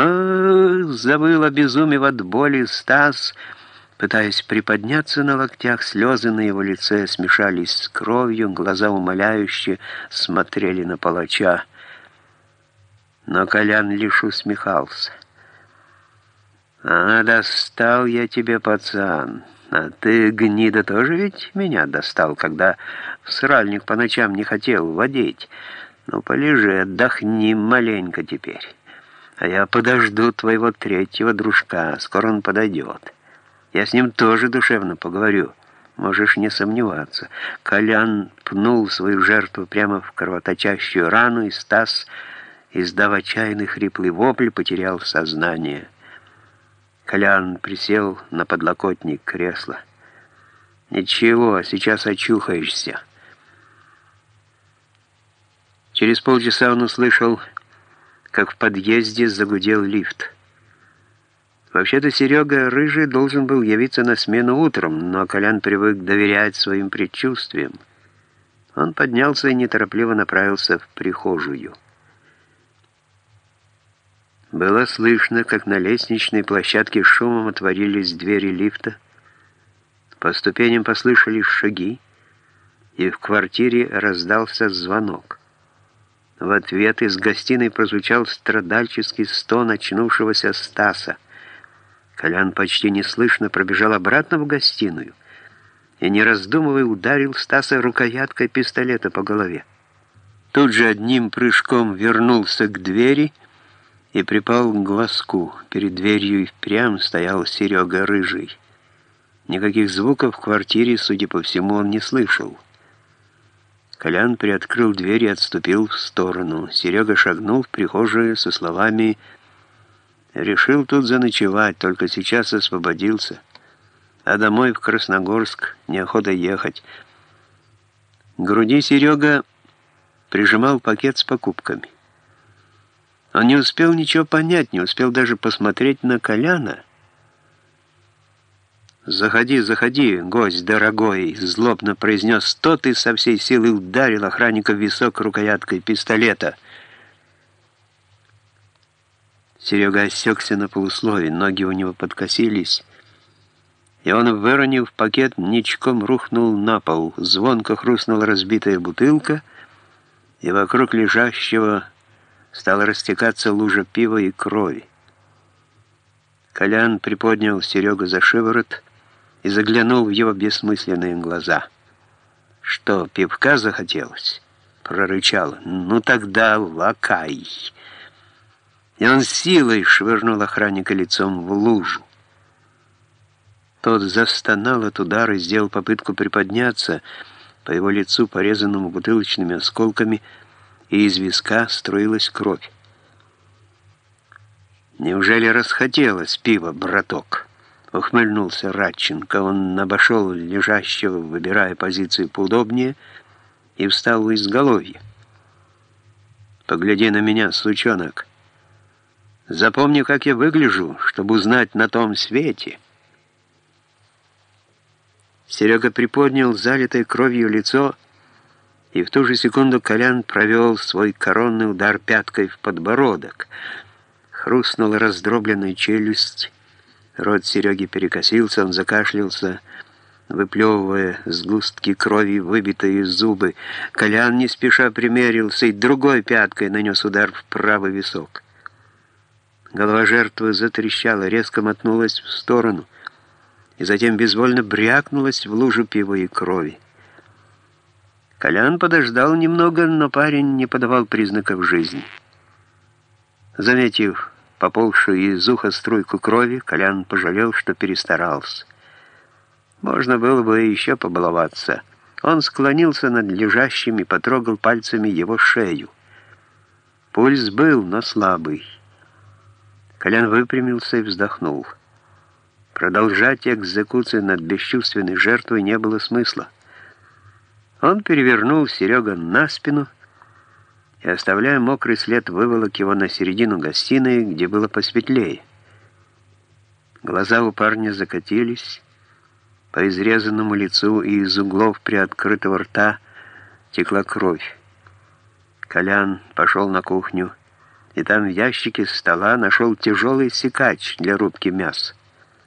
а завыл, обезумев от боли Стас, пытаясь приподняться на локтях, слезы на его лице смешались с кровью, глаза умоляюще смотрели на палача. Но Колян лишь усмехался. «А, достал я тебе, пацан. А ты, гнида, тоже ведь меня достал, когда в сральник по ночам не хотел водить. Ну, полежи, отдохни маленько теперь. А я подожду твоего третьего дружка, скоро он подойдет. Я с ним тоже душевно поговорю, можешь не сомневаться». Колян пнул свою жертву прямо в кровоточащую рану, и Стас, издав отчаянный хриплый вопль, потерял сознание. Колян присел на подлокотник кресла. «Ничего, сейчас очухаешься». Через полчаса он услышал, как в подъезде загудел лифт. Вообще-то Серега Рыжий должен был явиться на смену утром, но Колян привык доверять своим предчувствиям. Он поднялся и неторопливо направился в прихожую. Было слышно, как на лестничной площадке шумом отворились двери лифта. По ступеням послышались шаги, и в квартире раздался звонок. В ответ из гостиной прозвучал страдальческий стон очнувшегося Стаса. Колян почти неслышно пробежал обратно в гостиную и, не раздумывая, ударил Стаса рукояткой пистолета по голове. Тут же одним прыжком вернулся к двери и припал к глазку. Перед дверью и впрямь стоял Серега Рыжий. Никаких звуков в квартире, судя по всему, он не слышал. Колян приоткрыл дверь и отступил в сторону. Серега шагнул в прихожую со словами «Решил тут заночевать, только сейчас освободился, а домой в Красногорск неохота ехать». К груди Серега прижимал пакет с покупками. Он не успел ничего понять, не успел даже посмотреть на Коляна. «Заходи, заходи, гость дорогой!» — злобно произнес тот и со всей силы ударил охранника в висок рукояткой пистолета. Серега осекся на полуслове, ноги у него подкосились, и он, выронив пакет, ничком рухнул на пол. Звонко хрустнула разбитая бутылка, и вокруг лежащего стала растекаться лужа пива и крови. Колян приподнял Серегу за шиворот и заглянул в его бессмысленные глаза. «Что, пивка захотелось?» — прорычал. «Ну тогда лакай!» И он силой швырнул охранника лицом в лужу. Тот застонал от удара и сделал попытку приподняться. По его лицу, порезанному бутылочными осколками, и из виска струилась кровь. «Неужели расхотелось пиво, браток?» Ухмыльнулся Радченко. Он обошел лежащего, выбирая позицию поудобнее, и встал у изголовья. «Погляди на меня, сучонок. Запомни, как я выгляжу, чтобы узнать на том свете». Серега приподнял залитое кровью лицо, и в ту же секунду Колян провел свой коронный удар пяткой в подбородок. Хрустнула раздробленная челюсть, Рот Сереги перекосился, он закашлялся, выплевывая сгустки крови, выбитые зубы. Колян не спеша примерился и другой пяткой нанес удар в правый висок. Голова жертвы затрещала, резко мотнулась в сторону и затем безвольно брякнулась в лужу пива и крови. Колян подождал немного, но парень не подавал признаков жизни. Заметив поползшую из уха струйку крови, Колян пожалел, что перестарался. Можно было бы еще побаловаться. Он склонился над лежащим и потрогал пальцами его шею. Пульс был, но слабый. Колян выпрямился и вздохнул. Продолжать экзекуцию над бесчувственной жертвой не было смысла. Он перевернул Серега на спину и, оставляя мокрый след, выволок его на середину гостиной, где было посветлее. Глаза у парня закатились, по изрезанному лицу и из углов приоткрытого рта текла кровь. Колян пошел на кухню и там в ящике стола нашел тяжелый секач для рубки мяса.